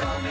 so many.